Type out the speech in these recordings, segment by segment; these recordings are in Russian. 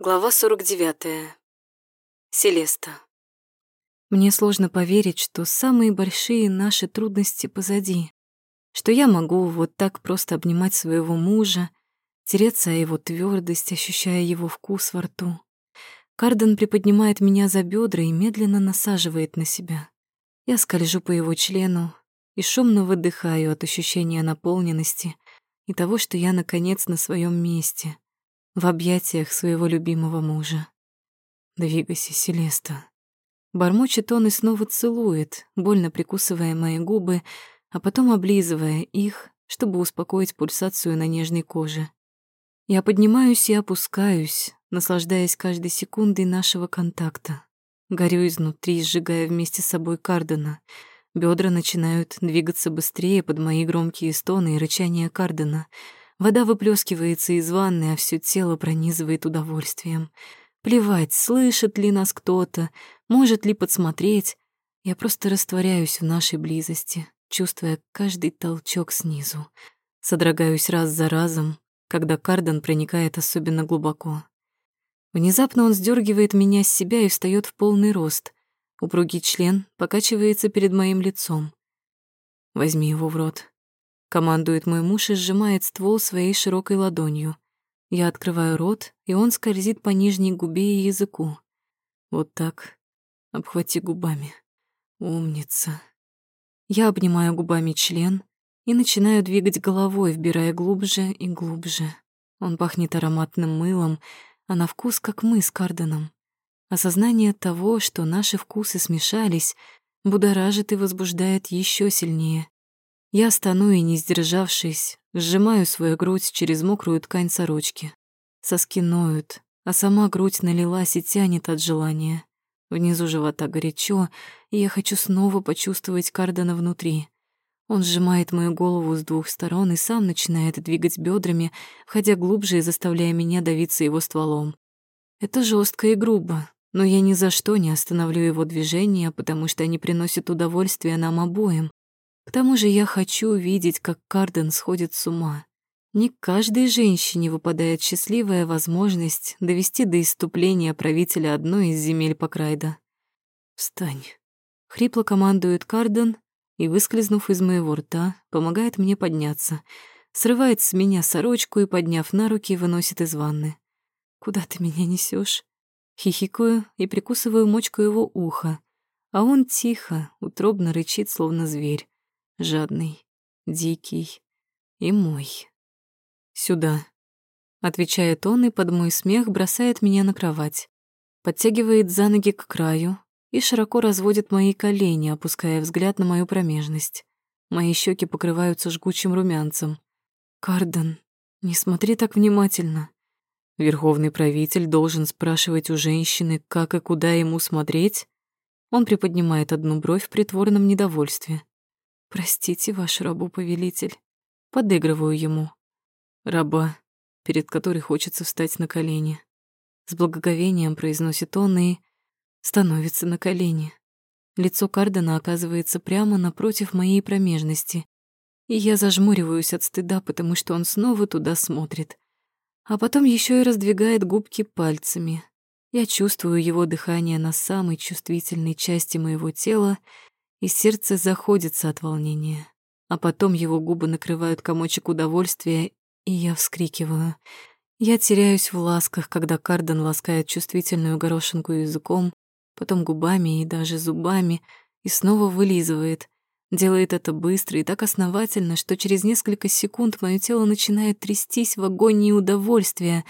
Глава 49. Селеста. Мне сложно поверить, что самые большие наши трудности позади, что я могу вот так просто обнимать своего мужа, тереться о его твердость, ощущая его вкус во рту. Карден приподнимает меня за бедра и медленно насаживает на себя. Я скольжу по его члену и шумно выдыхаю от ощущения наполненности и того, что я наконец на своем месте — в объятиях своего любимого мужа. «Двигайся, Селеста». Бормочет он и снова целует, больно прикусывая мои губы, а потом облизывая их, чтобы успокоить пульсацию на нежной коже. Я поднимаюсь и опускаюсь, наслаждаясь каждой секундой нашего контакта. Горю изнутри, сжигая вместе с собой Кардена. Бедра начинают двигаться быстрее под мои громкие стоны и рычание Кардена — Вода выплескивается из ванны, а все тело пронизывает удовольствием. Плевать, слышит ли нас кто-то, может ли подсмотреть. Я просто растворяюсь в нашей близости, чувствуя каждый толчок снизу. Содрогаюсь раз за разом, когда Карден проникает особенно глубоко. Внезапно он сдергивает меня с себя и встает в полный рост. Упругий член покачивается перед моим лицом. Возьми его в рот. Командует мой муж и сжимает ствол своей широкой ладонью. Я открываю рот, и он скользит по нижней губе и языку. Вот так. Обхвати губами. Умница. Я обнимаю губами член и начинаю двигать головой, вбирая глубже и глубже. Он пахнет ароматным мылом, а на вкус как мы с Карденом. Осознание того, что наши вкусы смешались, будоражит и возбуждает еще сильнее. Я стану и, не сдержавшись, сжимаю свою грудь через мокрую ткань сорочки. Соски ноют, а сама грудь налилась и тянет от желания. Внизу живота горячо, и я хочу снова почувствовать Кардена внутри. Он сжимает мою голову с двух сторон и сам начинает двигать бедрами, входя глубже и заставляя меня давиться его стволом. Это жестко и грубо, но я ни за что не остановлю его движения, потому что они приносят удовольствие нам обоим. К тому же я хочу увидеть, как Карден сходит с ума. Не каждой женщине выпадает счастливая возможность довести до иступления правителя одной из земель Покрайда. «Встань!» — хрипло командует Карден и, выскользнув из моего рта, помогает мне подняться, срывает с меня сорочку и, подняв на руки, выносит из ванны. «Куда ты меня несешь? Хихикаю и прикусываю мочку его уха, а он тихо, утробно рычит, словно зверь жадный, дикий и мой. «Сюда», — отвечает он и под мой смех бросает меня на кровать, подтягивает за ноги к краю и широко разводит мои колени, опуская взгляд на мою промежность. Мои щеки покрываются жгучим румянцем. «Карден, не смотри так внимательно», Верховный правитель должен спрашивать у женщины, как и куда ему смотреть? Он приподнимает одну бровь в притворном недовольстве. «Простите, ваш рабу-повелитель». Подыгрываю ему. Раба, перед которой хочется встать на колени. С благоговением произносит он и становится на колени. Лицо Кардена оказывается прямо напротив моей промежности, и я зажмуриваюсь от стыда, потому что он снова туда смотрит. А потом еще и раздвигает губки пальцами. Я чувствую его дыхание на самой чувствительной части моего тела — и сердце заходится от волнения. А потом его губы накрывают комочек удовольствия, и я вскрикиваю. Я теряюсь в ласках, когда Карден ласкает чувствительную горошинку языком, потом губами и даже зубами, и снова вылизывает. Делает это быстро и так основательно, что через несколько секунд мое тело начинает трястись в агонии удовольствия.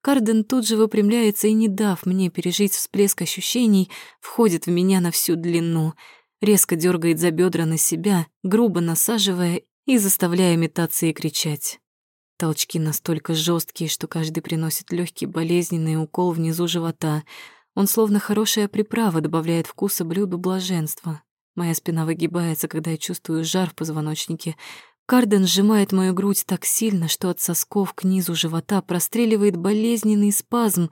Карден тут же выпрямляется и, не дав мне пережить всплеск ощущений, входит в меня на всю длину — резко дергает за бедра на себя, грубо насаживая и заставляя метаться и кричать. Толчки настолько жесткие, что каждый приносит легкий болезненный укол внизу живота. Он словно хорошая приправа добавляет вкуса блюду блаженства. Моя спина выгибается, когда я чувствую жар в позвоночнике. Карден сжимает мою грудь так сильно, что от сосков к низу живота простреливает болезненный спазм,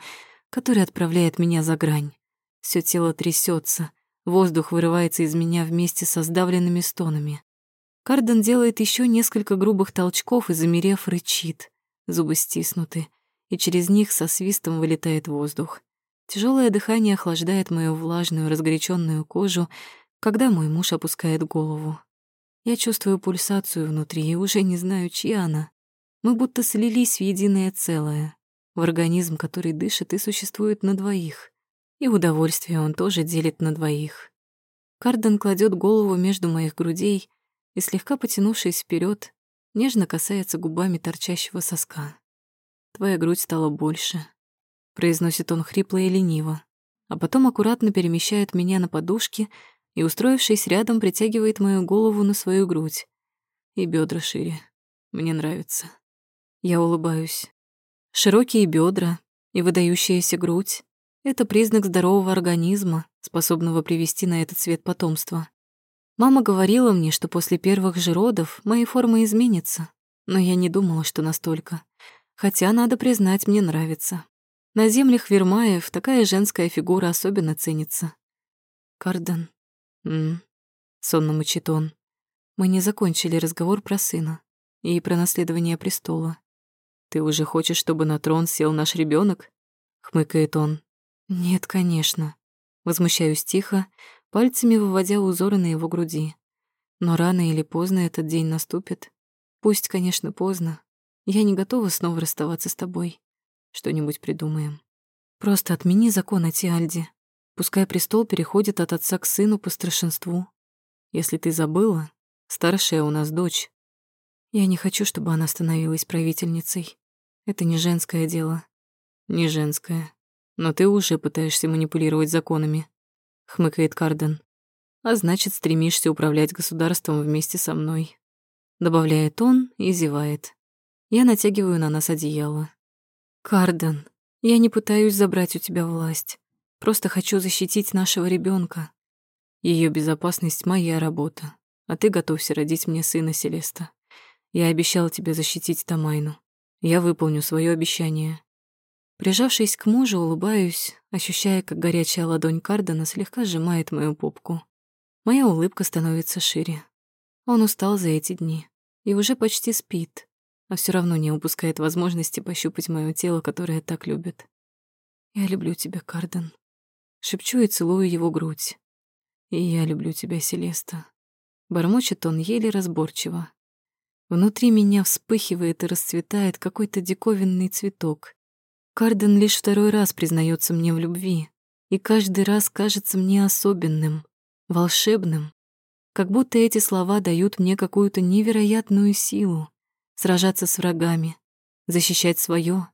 который отправляет меня за грань. Все тело трясется, Воздух вырывается из меня вместе со сдавленными стонами. Карден делает еще несколько грубых толчков и, замерев, рычит. Зубы стиснуты. и через них со свистом вылетает воздух. Тяжелое дыхание охлаждает мою влажную, разгоряченную кожу, когда мой муж опускает голову. Я чувствую пульсацию внутри и уже не знаю, чья она. Мы будто слились в единое целое, в организм, который дышит и существует на двоих. И удовольствие он тоже делит на двоих. Карден кладет голову между моих грудей и, слегка потянувшись вперед, нежно касается губами торчащего соска. «Твоя грудь стала больше», — произносит он хрипло и лениво, а потом аккуратно перемещает меня на подушке и, устроившись рядом, притягивает мою голову на свою грудь. И бедра шире. Мне нравится. Я улыбаюсь. Широкие бедра и выдающаяся грудь — это признак здорового организма, способного привести на этот свет потомство. Мама говорила мне, что после первых же родов мои формы изменятся, но я не думала, что настолько. Хотя, надо признать, мне нравится. На землях Вермаев такая женская фигура особенно ценится. Карден. М, сонно мычит он. Мы не закончили разговор про сына и про наследование престола. «Ты уже хочешь, чтобы на трон сел наш ребенок? хмыкает он. «Нет, конечно». Возмущаюсь тихо, пальцами выводя узоры на его груди. Но рано или поздно этот день наступит. Пусть, конечно, поздно. Я не готова снова расставаться с тобой. Что-нибудь придумаем. Просто отмени закон о Тиальде. Пускай престол переходит от отца к сыну по старшинству. Если ты забыла, старшая у нас дочь. Я не хочу, чтобы она становилась правительницей. Это не женское дело. Не женское. Но ты уже пытаешься манипулировать законами, хмыкает Карден. А значит, стремишься управлять государством вместе со мной. Добавляет он и зевает. Я натягиваю на нас одеяло. Карден, я не пытаюсь забрать у тебя власть. Просто хочу защитить нашего ребенка. Ее безопасность — моя работа. А ты готовься родить мне сына, Селеста. Я обещал тебе защитить Тамайну. Я выполню свое обещание. Прижавшись к мужу, улыбаюсь, ощущая, как горячая ладонь Кардена слегка сжимает мою попку. Моя улыбка становится шире. Он устал за эти дни и уже почти спит, а все равно не упускает возможности пощупать мое тело, которое так любит. «Я люблю тебя, Карден». Шепчу и целую его грудь. «И я люблю тебя, Селеста». Бормочет он еле разборчиво, Внутри меня вспыхивает и расцветает какой-то диковинный цветок. Карден лишь второй раз признается мне в любви, и каждый раз кажется мне особенным, волшебным, как будто эти слова дают мне какую-то невероятную силу сражаться с врагами, защищать свое.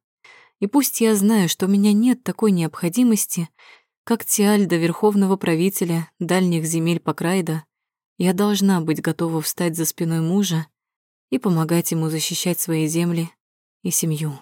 И пусть я знаю, что у меня нет такой необходимости, как Тиальда, верховного правителя дальних земель Покрайда, я должна быть готова встать за спиной мужа и помогать ему защищать свои земли и семью.